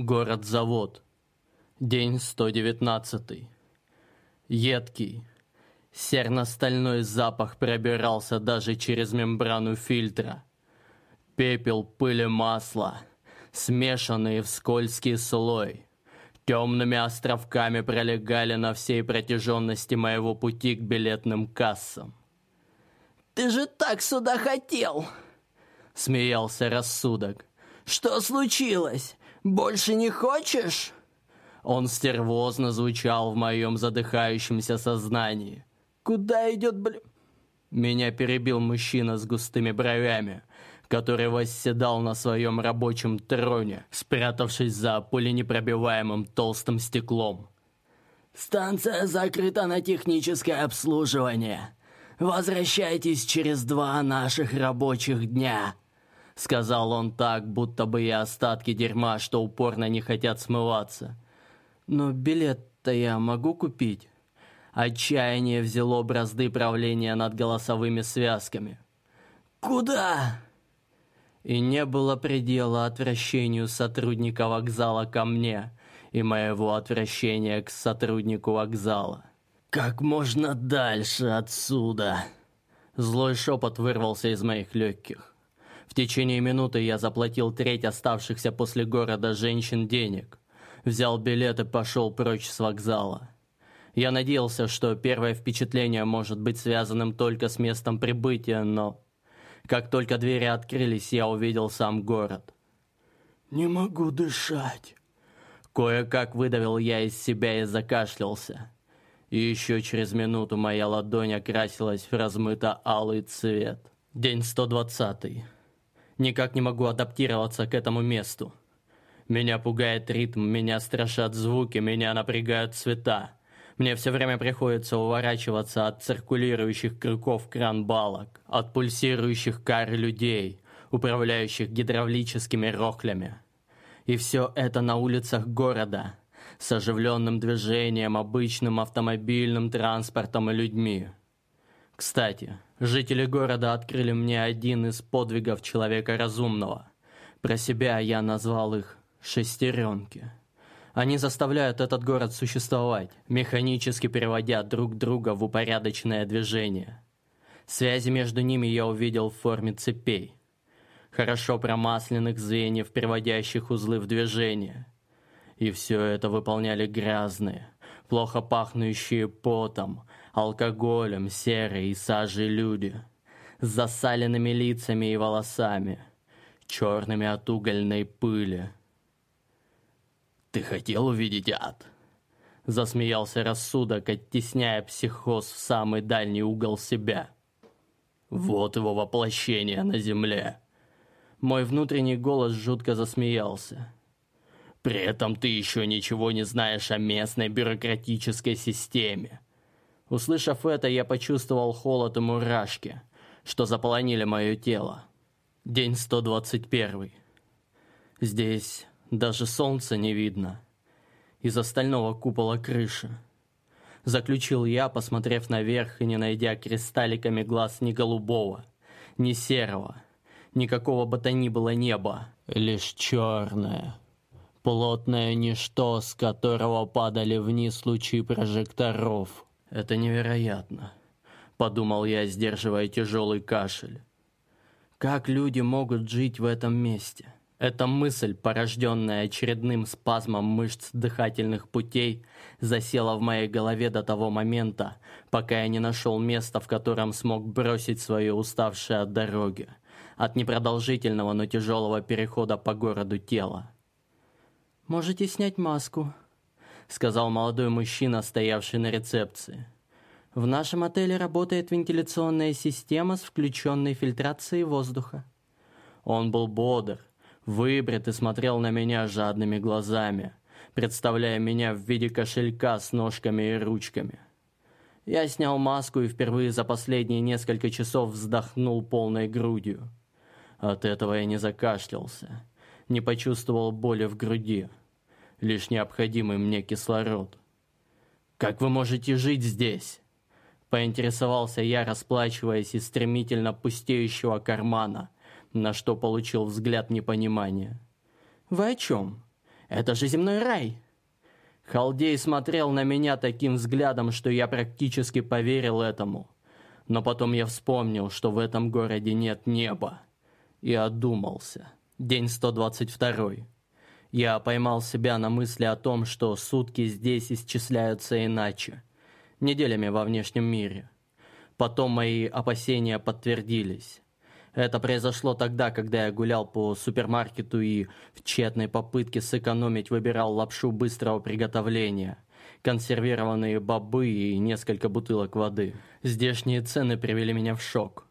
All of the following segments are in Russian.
Город-завод. День 119. Едкий, серно-стальной запах пробирался даже через мембрану фильтра. Пепел, пыль и масло, смешанные в скользкий слой, темными островками пролегали на всей протяженности моего пути к билетным кассам. «Ты же так сюда хотел!» — смеялся рассудок. «Что случилось? Больше не хочешь?» Он стервозно звучал в моем задыхающемся сознании. «Куда идет, бля...» Меня перебил мужчина с густыми бровями, который восседал на своем рабочем троне, спрятавшись за пуленепробиваемым толстым стеклом. «Станция закрыта на техническое обслуживание. Возвращайтесь через два наших рабочих дня». Сказал он так, будто бы я остатки дерьма, что упорно не хотят смываться. Но билет-то я могу купить? Отчаяние взяло бразды правления над голосовыми связками. «Куда?» И не было предела отвращению сотрудника вокзала ко мне и моего отвращения к сотруднику вокзала. «Как можно дальше отсюда?» Злой шепот вырвался из моих легких. В течение минуты я заплатил треть оставшихся после города женщин денег. Взял билет и пошел прочь с вокзала. Я надеялся, что первое впечатление может быть связанным только с местом прибытия, но... Как только двери открылись, я увидел сам город. «Не могу дышать». Кое-как выдавил я из себя и закашлялся. И еще через минуту моя ладонь окрасилась в размыто-алый цвет. День 120. Никак не могу адаптироваться к этому месту. Меня пугает ритм, меня страшат звуки, меня напрягают цвета. Мне все время приходится уворачиваться от циркулирующих крюков кран-балок, от пульсирующих кар людей, управляющих гидравлическими рохлями. И все это на улицах города, с оживленным движением, обычным автомобильным транспортом и людьми. Кстати, жители города открыли мне один из подвигов человека разумного. Про себя я назвал их «шестеренки». Они заставляют этот город существовать, механически переводя друг друга в упорядоченное движение. Связи между ними я увидел в форме цепей, хорошо промасленных звеньев, приводящих узлы в движение. И все это выполняли грязные, плохо пахнущие потом, алкоголем, серой и сажей люди, с засаленными лицами и волосами, черными от угольной пыли. «Ты хотел увидеть ад?» Засмеялся рассудок, оттесняя психоз в самый дальний угол себя. «Вот его воплощение на земле!» Мой внутренний голос жутко засмеялся. При этом ты еще ничего не знаешь о местной бюрократической системе. Услышав это, я почувствовал холод и мурашки, что заполонили мое тело. День 121. Здесь даже солнца не видно. Из остального купола крыши. Заключил я, посмотрев наверх и не найдя кристалликами глаз ни голубого, ни серого, никакого бы то ни было неба, лишь черное плотное ничто, с которого падали вниз лучи прожекторов. Это невероятно, подумал я, сдерживая тяжелый кашель. Как люди могут жить в этом месте? Эта мысль, порожденная очередным спазмом мышц дыхательных путей, засела в моей голове до того момента, пока я не нашел места, в котором смог бросить свое уставшее от дороги, от непродолжительного, но тяжелого перехода по городу тела. «Можете снять маску», — сказал молодой мужчина, стоявший на рецепции. «В нашем отеле работает вентиляционная система с включенной фильтрацией воздуха». Он был бодр, выбрит и смотрел на меня жадными глазами, представляя меня в виде кошелька с ножками и ручками. Я снял маску и впервые за последние несколько часов вздохнул полной грудью. От этого я не закашлялся, не почувствовал боли в груди лишь необходимый мне кислород. Как вы можете жить здесь? Поинтересовался я, расплачиваясь из стремительно пустеющего кармана, на что получил взгляд непонимания. Вы о чем? Это же земной рай!» Халдей смотрел на меня таким взглядом, что я практически поверил этому. Но потом я вспомнил, что в этом городе нет неба. И одумался. День 122. Я поймал себя на мысли о том, что сутки здесь исчисляются иначе. Неделями во внешнем мире. Потом мои опасения подтвердились. Это произошло тогда, когда я гулял по супермаркету и в тщетной попытке сэкономить выбирал лапшу быстрого приготовления, консервированные бобы и несколько бутылок воды. Здешние цены привели меня в шок.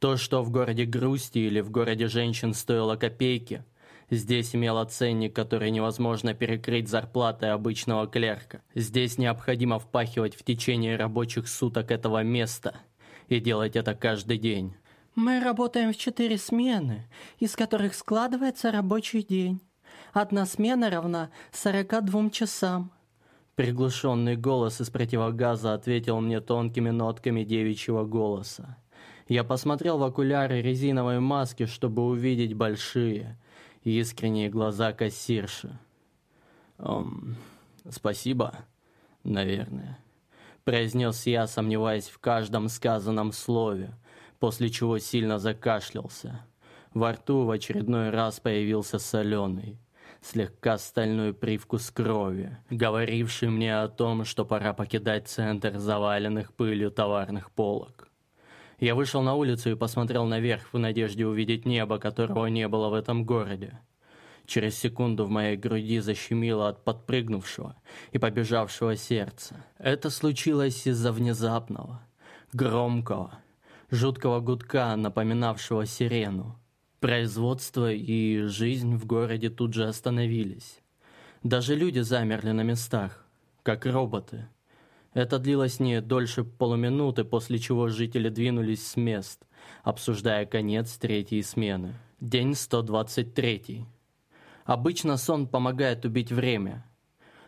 То, что в городе грусти или в городе женщин стоило копейки, здесь имело ценник, который невозможно перекрыть зарплатой обычного клерка. Здесь необходимо впахивать в течение рабочих суток этого места и делать это каждый день. Мы работаем в четыре смены, из которых складывается рабочий день. Одна смена равна 42 часам. Приглушенный голос из противогаза ответил мне тонкими нотками девичьего голоса. Я посмотрел в окуляры резиновой маски, чтобы увидеть большие, искренние глаза кассирши. «Эм, спасибо, наверное», — произнес я, сомневаясь в каждом сказанном слове, после чего сильно закашлялся. Во рту в очередной раз появился соленый, слегка стальной привкус крови, говоривший мне о том, что пора покидать центр заваленных пылью товарных полок. Я вышел на улицу и посмотрел наверх в надежде увидеть небо, которого не было в этом городе. Через секунду в моей груди защемило от подпрыгнувшего и побежавшего сердца. Это случилось из-за внезапного, громкого, жуткого гудка, напоминавшего сирену. Производство и жизнь в городе тут же остановились. Даже люди замерли на местах, как роботы. Это длилось не дольше полуминуты, после чего жители двинулись с мест, обсуждая конец третьей смены. День 123. Обычно сон помогает убить время.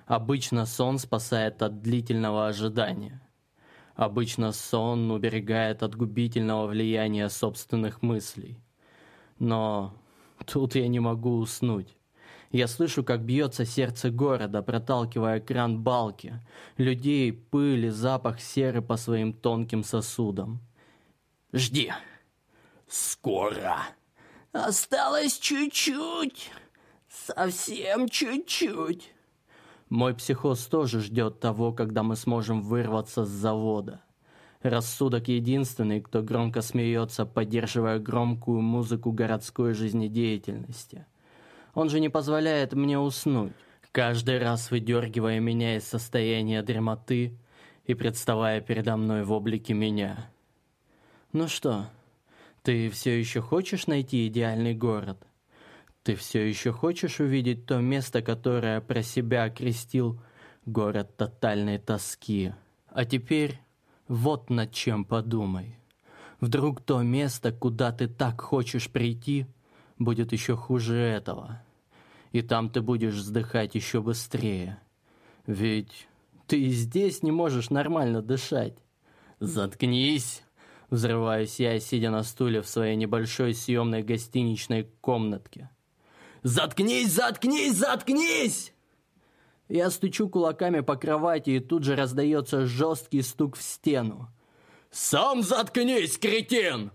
Обычно сон спасает от длительного ожидания. Обычно сон уберегает от губительного влияния собственных мыслей. Но тут я не могу уснуть. Я слышу, как бьется сердце города, проталкивая кран балки, людей, пыль и запах серы по своим тонким сосудам. «Жди! Скоро! Осталось чуть-чуть! Совсем чуть-чуть!» Мой психоз тоже ждет того, когда мы сможем вырваться с завода. Рассудок единственный, кто громко смеется, поддерживая громкую музыку городской жизнедеятельности. Он же не позволяет мне уснуть, каждый раз выдергивая меня из состояния дремоты и представая передо мной в облике меня. Ну что, ты все еще хочешь найти идеальный город? Ты все еще хочешь увидеть то место, которое про себя окрестил город тотальной тоски? А теперь вот над чем подумай. Вдруг то место, куда ты так хочешь прийти, будет еще хуже этого. И там ты будешь вздыхать еще быстрее. Ведь ты и здесь не можешь нормально дышать. Заткнись! Взрываюсь я, сидя на стуле в своей небольшой съемной гостиничной комнатке. «Заткнись, заткнись, заткнись!» Я стучу кулаками по кровати, и тут же раздается жесткий стук в стену. «Сам заткнись, кретин!»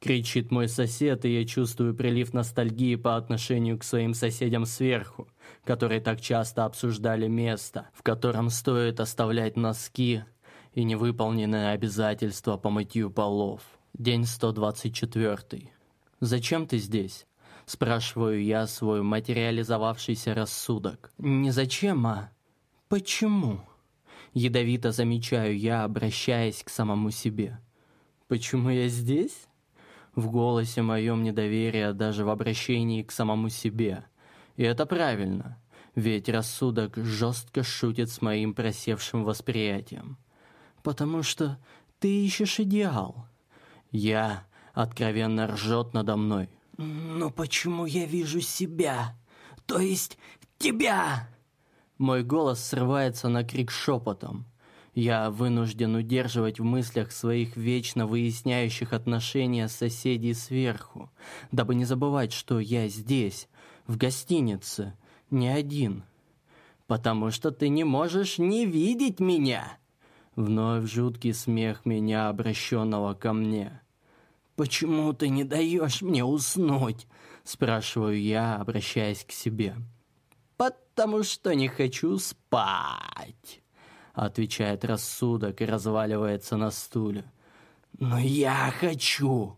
Кричит мой сосед, и я чувствую прилив ностальгии по отношению к своим соседям сверху, которые так часто обсуждали место, в котором стоит оставлять носки и невыполненные обязательства по мытью полов. День 124. «Зачем ты здесь?» Спрашиваю я свой материализовавшийся рассудок. Не зачем, а почему? Ядовито замечаю я, обращаясь к самому себе. Почему я здесь? В голосе моем недоверие даже в обращении к самому себе. И это правильно, ведь рассудок жестко шутит с моим просевшим восприятием. Потому что ты ищешь идеал. Я откровенно ржет надо мной. «Но почему я вижу себя? То есть тебя?» Мой голос срывается на крик шепотом. Я вынужден удерживать в мыслях своих вечно выясняющих отношения соседей сверху, дабы не забывать, что я здесь, в гостинице, Не один. Потому что ты не можешь не видеть меня. Вновь жуткий смех меня, обращенного ко мне. «Почему ты не даешь мне уснуть?» Спрашиваю я, обращаясь к себе. «Потому что не хочу спать», отвечает рассудок и разваливается на стуле. «Но я хочу!»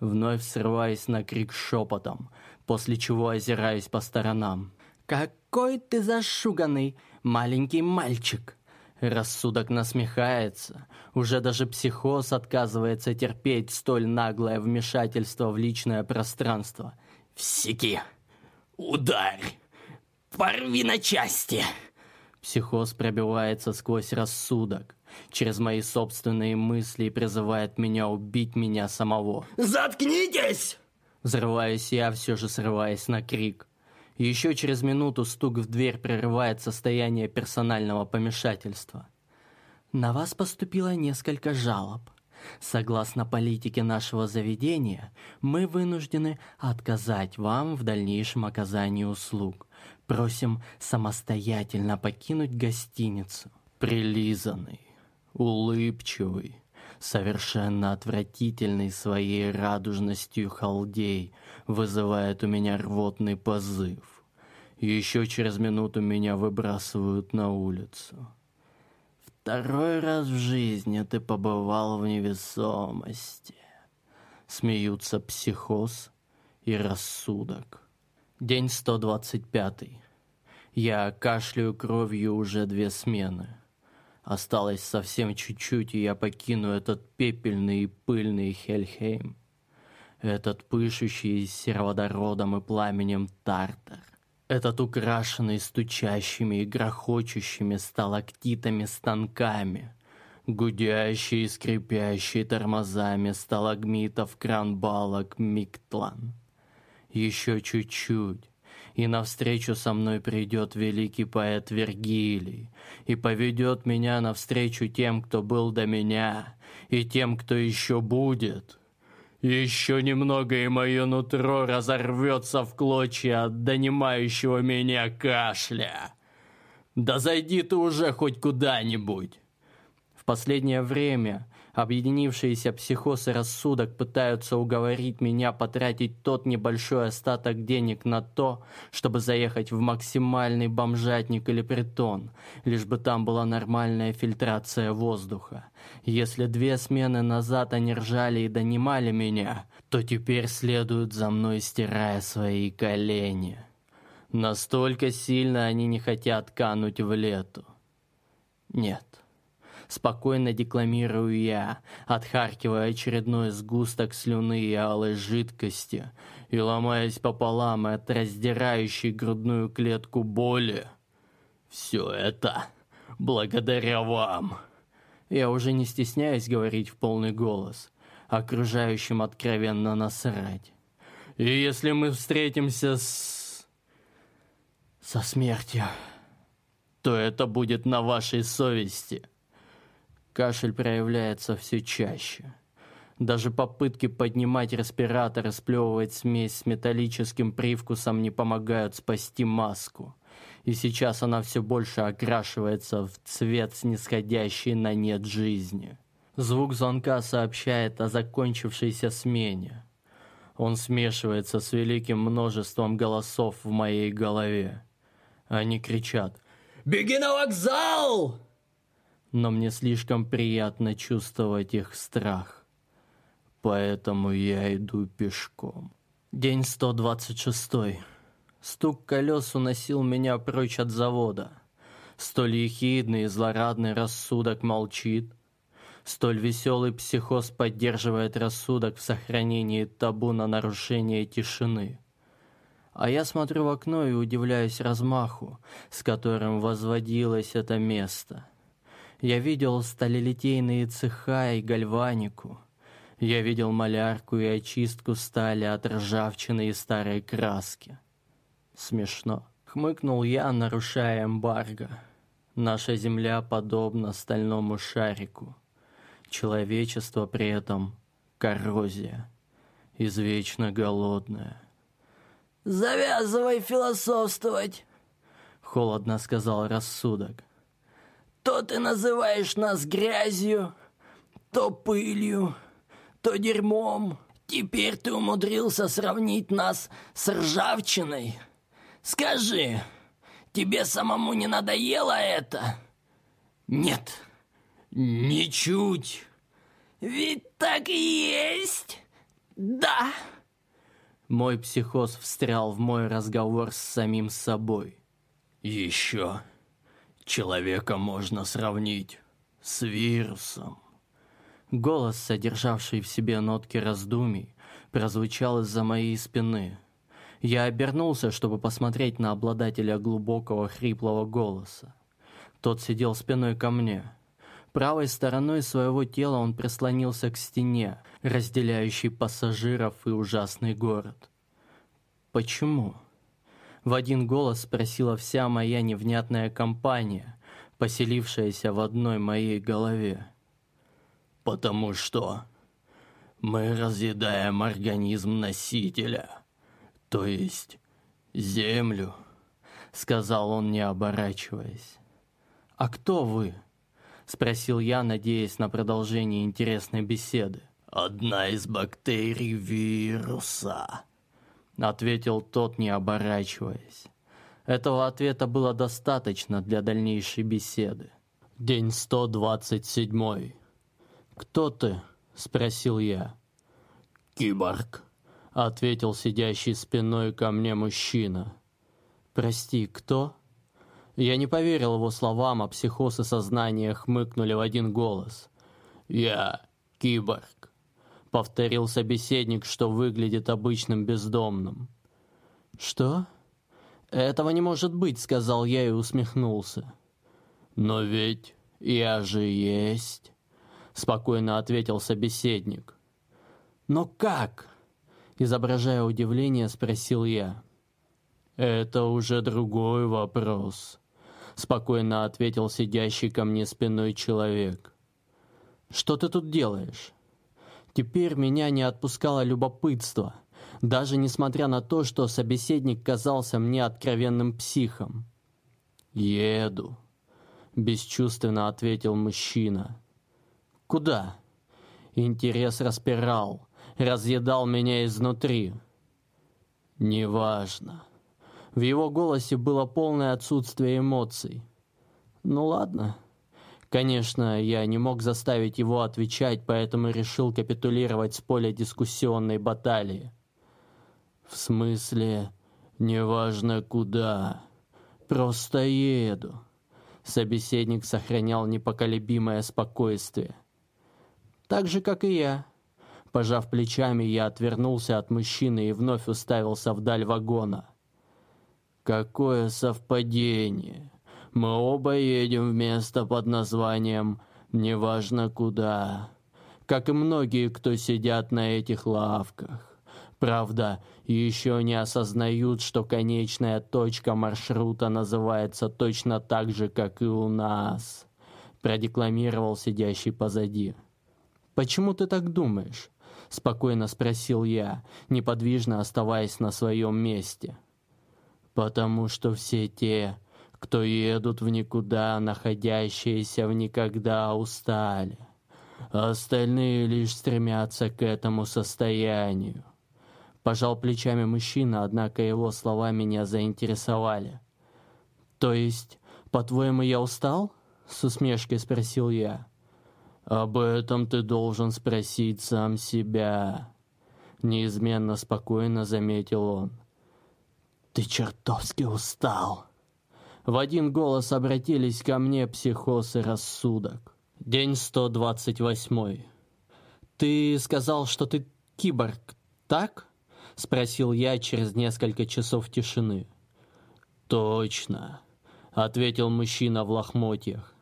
Вновь срываясь на крик шепотом, после чего озираюсь по сторонам. «Какой ты зашуганный маленький мальчик!» Рассудок насмехается. Уже даже психоз отказывается терпеть столь наглое вмешательство в личное пространство. «Всеки! Ударь! Порви на части!» Психоз пробивается сквозь рассудок, через мои собственные мысли и призывает меня убить меня самого. «Заткнитесь!» Взрываюсь я, все же срываясь на крик. Еще через минуту стук в дверь прерывает состояние персонального помешательства. На вас поступило несколько жалоб. Согласно политике нашего заведения, мы вынуждены отказать вам в дальнейшем оказании услуг. Просим самостоятельно покинуть гостиницу. Прилизанный, улыбчивый, совершенно отвратительный своей радужностью халдей вызывает у меня рвотный позыв. Еще через минуту меня выбрасывают на улицу. Второй раз в жизни ты побывал в невесомости. Смеются психоз и рассудок. День 125. Я кашляю кровью уже две смены. Осталось совсем чуть-чуть, и я покину этот пепельный и пыльный Хельхейм. Этот пышущий сероводородом и пламенем Тартар. Этот украшенный стучащими и грохочущими сталактитами станками, гудящий и скрипящий тормозами сталагмитов кран-балок Миктлан. Еще чуть-чуть, и навстречу со мной придет великий поэт Вергилий, и поведет меня навстречу тем, кто был до меня, и тем, кто еще будет. Еще немного, и мое нутро разорвется в клочья от донимающего меня кашля. Да зайди ты уже хоть куда-нибудь. В последнее время Объединившиеся психоз и рассудок пытаются уговорить меня потратить тот небольшой остаток денег на то, чтобы заехать в максимальный бомжатник или притон, лишь бы там была нормальная фильтрация воздуха. Если две смены назад они ржали и донимали меня, то теперь следуют за мной, стирая свои колени. Настолько сильно они не хотят кануть в лету. Нет спокойно декламирую я, отхаркивая очередной сгусток слюны и алой жидкости и ломаясь пополам от раздирающей грудную клетку боли. Все это благодаря вам. Я уже не стесняюсь говорить в полный голос, окружающим откровенно насрать. И если мы встретимся с... со смертью, то это будет на вашей совести. Кашель проявляется все чаще. Даже попытки поднимать респиратор и сплевывать смесь с металлическим привкусом не помогают спасти маску. И сейчас она все больше окрашивается в цвет снисходящей на нет жизни. Звук звонка сообщает о закончившейся смене. Он смешивается с великим множеством голосов в моей голове. Они кричат «Беги на вокзал!» Но мне слишком приятно чувствовать их страх. Поэтому я иду пешком. День 126. Стук колес уносил меня прочь от завода. Столь ехидный и злорадный рассудок молчит. Столь веселый психоз поддерживает рассудок в сохранении табу на нарушение тишины. А я смотрю в окно и удивляюсь размаху, с которым возводилось это место — я видел сталелитейные цеха и гальванику. Я видел малярку и очистку стали от ржавчины и старой краски. Смешно. Хмыкнул я, нарушая эмбарго. Наша земля подобна стальному шарику. Человечество при этом коррозия, извечно голодное. «Завязывай философствовать!» Холодно сказал рассудок. То ты называешь нас грязью, то пылью, то дерьмом. Теперь ты умудрился сравнить нас с ржавчиной. Скажи, тебе самому не надоело это? Нет, ничуть. Ведь так и есть. Да. Мой психоз встрял в мой разговор с самим собой. Еще человека можно сравнить с вирусом. Голос, содержавший в себе нотки раздумий, прозвучал из-за моей спины. Я обернулся, чтобы посмотреть на обладателя глубокого хриплого голоса. Тот сидел спиной ко мне. Правой стороной своего тела он прислонился к стене, разделяющей пассажиров и ужасный город. Почему? В один голос спросила вся моя невнятная компания, поселившаяся в одной моей голове. Потому что мы разъедаем организм носителя, то есть землю, сказал он, не оборачиваясь. А кто вы? спросил я, надеясь на продолжение интересной беседы. Одна из бактерий вируса, ответил тот, не оборачиваясь. Этого ответа было достаточно для дальнейшей беседы. День 127. «Кто ты?» – спросил я. «Киборг», – ответил сидящий спиной ко мне мужчина. «Прости, кто?» Я не поверил его словам, а психоз и сознание хмыкнули в один голос. «Я киборг», — повторил собеседник, что выглядит обычным бездомным. «Что?» «Этого не может быть», — сказал я и усмехнулся. «Но ведь я же есть», спокойно ответил собеседник. Но как? изображая удивление, спросил я. Это уже другой вопрос, спокойно ответил сидящий ко мне спиной человек. Что ты тут делаешь? Теперь меня не отпускало любопытство, даже несмотря на то, что собеседник казался мне откровенным психом. Еду, бесчувственно ответил мужчина. Куда? Интерес распирал, разъедал меня изнутри. Неважно. В его голосе было полное отсутствие эмоций. Ну ладно. Конечно, я не мог заставить его отвечать, поэтому решил капитулировать с поля дискуссионной баталии. В смысле, неважно куда, просто еду. Собеседник сохранял непоколебимое спокойствие. Так же, как и я. Пожав плечами, я отвернулся от мужчины и вновь уставился вдаль вагона. Какое совпадение. Мы оба едем в место под названием «Неважно куда». Как и многие, кто сидят на этих лавках. Правда, еще не осознают, что конечная точка маршрута называется точно так же, как и у нас, продекламировал сидящий позади. «Почему ты так думаешь?» — спокойно спросил я, неподвижно оставаясь на своем месте. «Потому что все те, кто едут в никуда, находящиеся в никогда, устали. Остальные лишь стремятся к этому состоянию». Пожал плечами мужчина, однако его слова меня заинтересовали. «То есть, по-твоему, я устал?» — с усмешкой спросил я. Об этом ты должен спросить сам себя, неизменно спокойно заметил он. Ты чертовски устал. В один голос обратились ко мне психоз и рассудок. День 128. Ты сказал, что ты киборг, так? спросил я через несколько часов тишины. Точно, ответил мужчина в лохмотьях.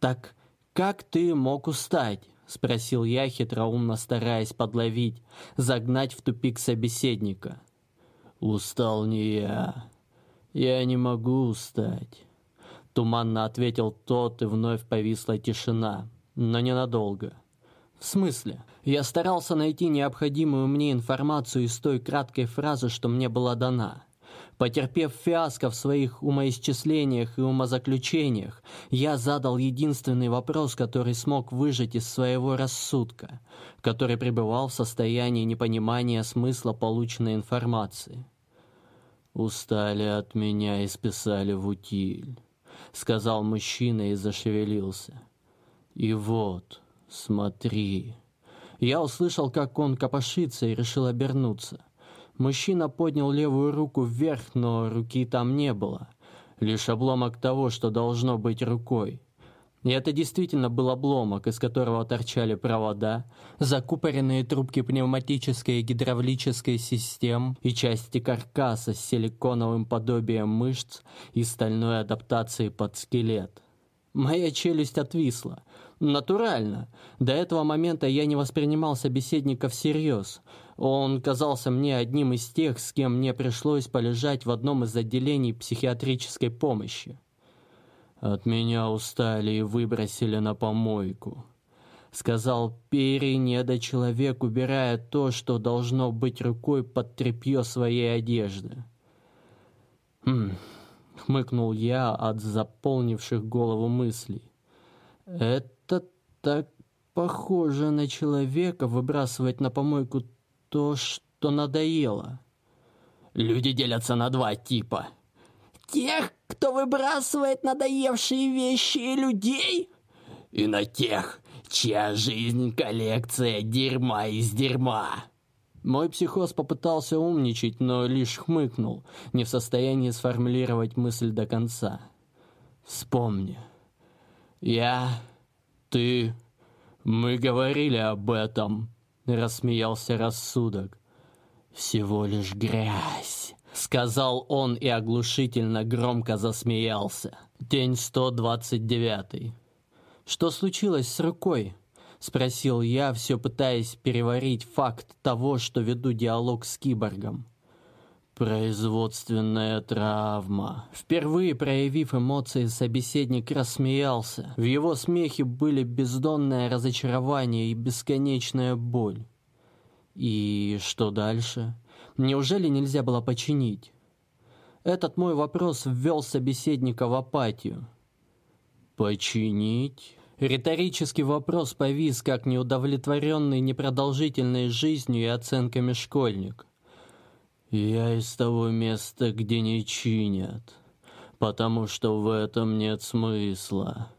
Так «Как ты мог устать?» — спросил я, хитроумно стараясь подловить, загнать в тупик собеседника. «Устал не я. Я не могу устать», — туманно ответил тот, и вновь повисла тишина, но ненадолго. «В смысле?» Я старался найти необходимую мне информацию из той краткой фразы, что мне была дана. Потерпев фиаско в своих умоисчислениях и умозаключениях, я задал единственный вопрос, который смог выжать из своего рассудка, который пребывал в состоянии непонимания смысла полученной информации. «Устали от меня и списали в утиль», — сказал мужчина и зашевелился. «И вот, смотри». Я услышал, как он копошится и решил обернуться. Мужчина поднял левую руку вверх, но руки там не было. Лишь обломок того, что должно быть рукой. И это действительно был обломок, из которого торчали провода, закупоренные трубки пневматической и гидравлической систем и части каркаса с силиконовым подобием мышц и стальной адаптацией под скелет. Моя челюсть отвисла. Натурально. До этого момента я не воспринимал собеседника всерьез. Он казался мне одним из тех, с кем мне пришлось полежать в одном из отделений психиатрической помощи. От меня устали и выбросили на помойку. Сказал перенедочеловек, убирая то, что должно быть рукой под тряпье своей одежды. Хм, хмыкнул я от заполнивших голову мыслей. Это так похоже на человека выбрасывать на помойку то, что надоело. Люди делятся на два типа. Тех, кто выбрасывает надоевшие вещи и людей, и на тех, чья жизнь коллекция дерьма из дерьма. Мой психоз попытался умничать, но лишь хмыкнул, не в состоянии сформулировать мысль до конца. Вспомни. Я, ты, мы говорили об этом, рассмеялся рассудок. Всего лишь грязь, сказал он и оглушительно громко засмеялся. День 129. Что случилось с рукой? спросил я, все пытаясь переварить факт того, что веду диалог с киборгом. Производственная травма. Впервые проявив эмоции, собеседник рассмеялся. В его смехе были бездонное разочарование и бесконечная боль. И что дальше? Неужели нельзя было починить? Этот мой вопрос ввел собеседника в апатию. Починить? Риторический вопрос повис, как неудовлетворенный непродолжительной жизнью и оценками школьник. Я из того места, где не чинят, потому что в этом нет смысла,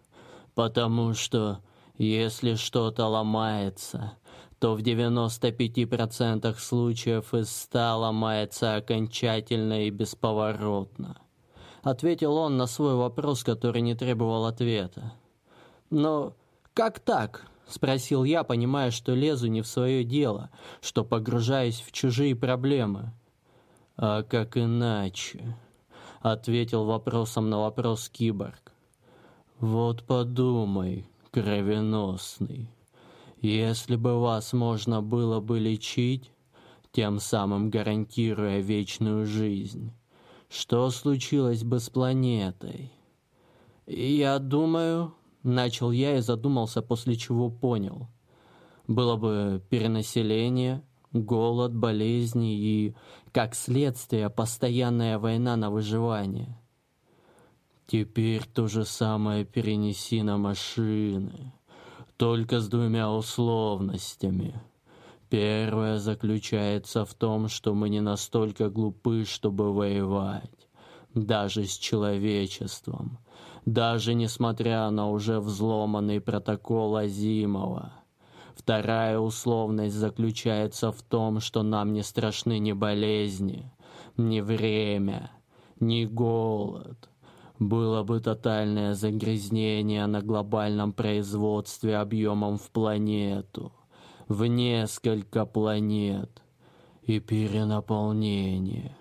потому что если что-то ломается, то в 95% случаев из 100 ломается окончательно и бесповоротно. Ответил он на свой вопрос, который не требовал ответа. Но как так? Спросил я, понимая, что лезу не в свое дело, что погружаюсь в чужие проблемы. «А как иначе?» — ответил вопросом на вопрос киборг. «Вот подумай, кровеносный, если бы вас можно было бы лечить, тем самым гарантируя вечную жизнь, что случилось бы с планетой?» «Я думаю...» — начал я и задумался, после чего понял. «Было бы перенаселение...» голод, болезни и, как следствие, постоянная война на выживание. Теперь то же самое перенеси на машины, только с двумя условностями. Первая заключается в том, что мы не настолько глупы, чтобы воевать, даже с человечеством, даже несмотря на уже взломанный протокол Азимова. Вторая условность заключается в том, что нам не страшны ни болезни, ни время, ни голод. Было бы тотальное загрязнение на глобальном производстве объемом в планету, в несколько планет, и перенаполнение.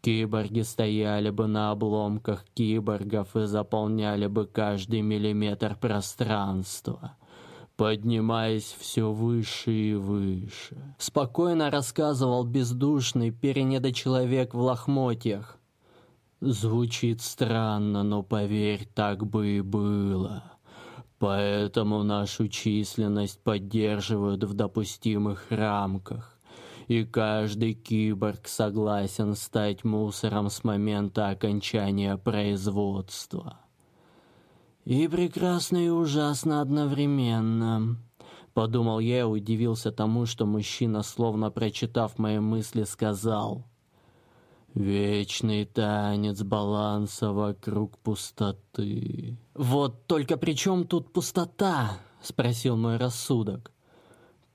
Киборги стояли бы на обломках киборгов и заполняли бы каждый миллиметр пространства поднимаясь все выше и выше. Спокойно рассказывал бездушный перенедочеловек в лохмотьях. Звучит странно, но поверь, так бы и было. Поэтому нашу численность поддерживают в допустимых рамках. и каждый киборг согласен стать мусором с момента окончания производства. И прекрасно и ужасно одновременно. Подумал я и удивился тому, что мужчина, словно прочитав мои мысли, сказал «Вечный танец баланса вокруг пустоты». «Вот только при чем тут пустота?» — спросил мой рассудок.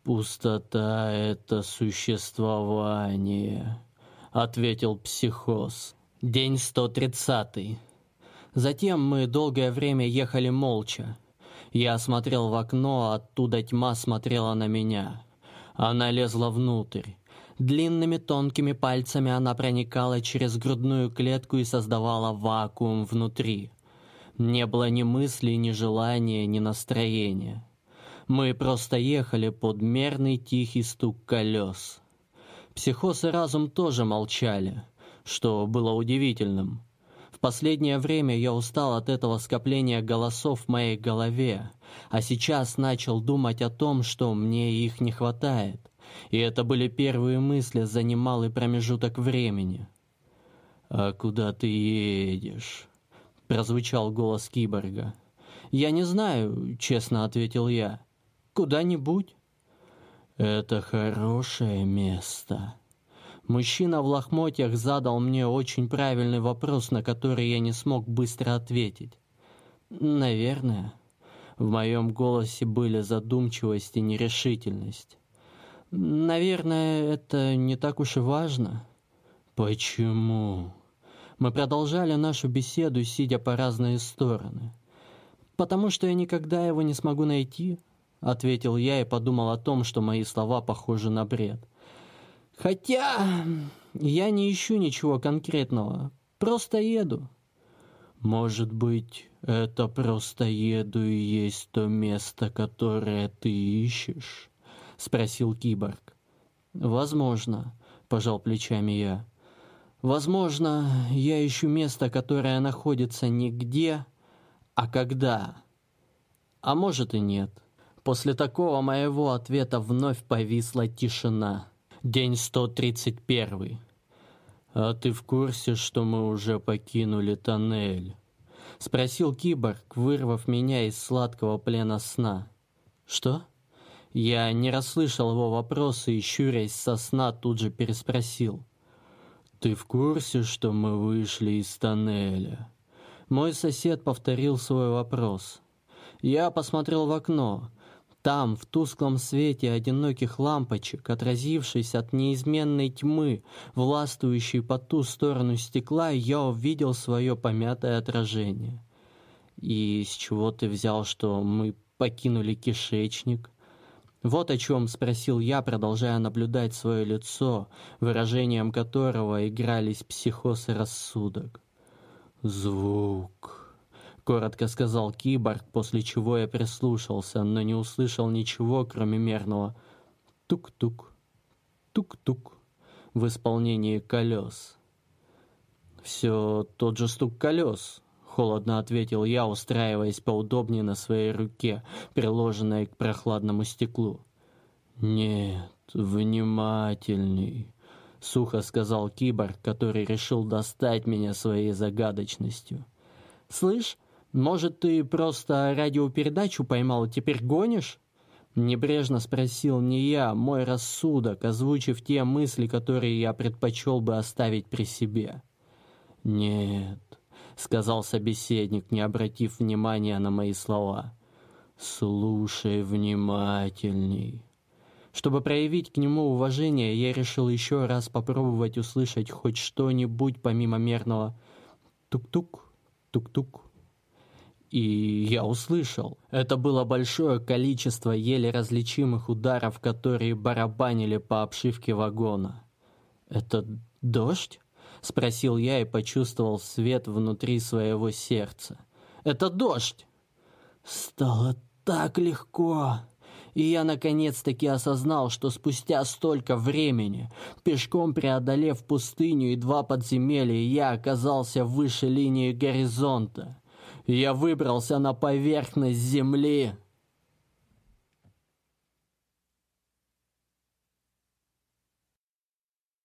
«Пустота — это существование», — ответил психоз. День 130. Затем мы долгое время ехали молча. Я смотрел в окно, оттуда тьма смотрела на меня. Она лезла внутрь. Длинными тонкими пальцами она проникала через грудную клетку и создавала вакуум внутри. Не было ни мысли, ни желания, ни настроения. Мы просто ехали под мерный тихий стук колес. Психоз и разум тоже молчали, что было удивительным. В последнее время я устал от этого скопления голосов в моей голове, а сейчас начал думать о том, что мне их не хватает. И это были первые мысли за немалый промежуток времени. «А куда ты едешь?» — прозвучал голос киборга. «Я не знаю», — честно ответил я. «Куда-нибудь». «Это хорошее место», Мужчина в лохмотьях задал мне очень правильный вопрос, на который я не смог быстро ответить. Наверное, в моем голосе были задумчивость и нерешительность. Наверное, это не так уж и важно. Почему? Мы продолжали нашу беседу, сидя по разные стороны. Потому что я никогда его не смогу найти, ответил я и подумал о том, что мои слова похожи на бред. Хотя я не ищу ничего конкретного, просто еду. Может быть, это просто еду и есть то место, которое ты ищешь? Спросил киборг. Возможно, пожал плечами я. Возможно, я ищу место, которое находится не где, а когда. А может и нет. После такого моего ответа вновь повисла тишина. День 131. А ты в курсе, что мы уже покинули тоннель? Спросил киборг, вырвав меня из сладкого плена сна. Что? Я не расслышал его вопроса и, щурясь со сна, тут же переспросил. «Ты в курсе, что мы вышли из тоннеля?» Мой сосед повторил свой вопрос. Я посмотрел в окно. Там, в тусклом свете одиноких лампочек, отразившись от неизменной тьмы, властвующей по ту сторону стекла, я увидел свое помятое отражение. И с чего ты взял, что мы покинули кишечник? Вот о чем спросил я, продолжая наблюдать свое лицо, выражением которого игрались психоз и рассудок. Звук коротко сказал киборг, после чего я прислушался, но не услышал ничего, кроме мерного тук-тук, тук-тук в исполнении колес. Все тот же стук колес, холодно ответил я, устраиваясь поудобнее на своей руке, приложенной к прохладному стеклу. Нет, внимательней, сухо сказал киборг, который решил достать меня своей загадочностью. Слышь, может, ты просто радиопередачу поймал и теперь гонишь? Небрежно спросил не я, мой рассудок, озвучив те мысли, которые я предпочел бы оставить при себе. Нет, сказал собеседник, не обратив внимания на мои слова. Слушай внимательней. Чтобы проявить к нему уважение, я решил еще раз попробовать услышать хоть что-нибудь помимо мерного тук-тук, тук-тук. И я услышал. Это было большое количество еле различимых ударов, которые барабанили по обшивке вагона. «Это дождь?» — спросил я и почувствовал свет внутри своего сердца. «Это дождь!» Стало так легко. И я наконец-таки осознал, что спустя столько времени, пешком преодолев пустыню и два подземелья, я оказался выше линии горизонта. Я выбрался на поверхность земли.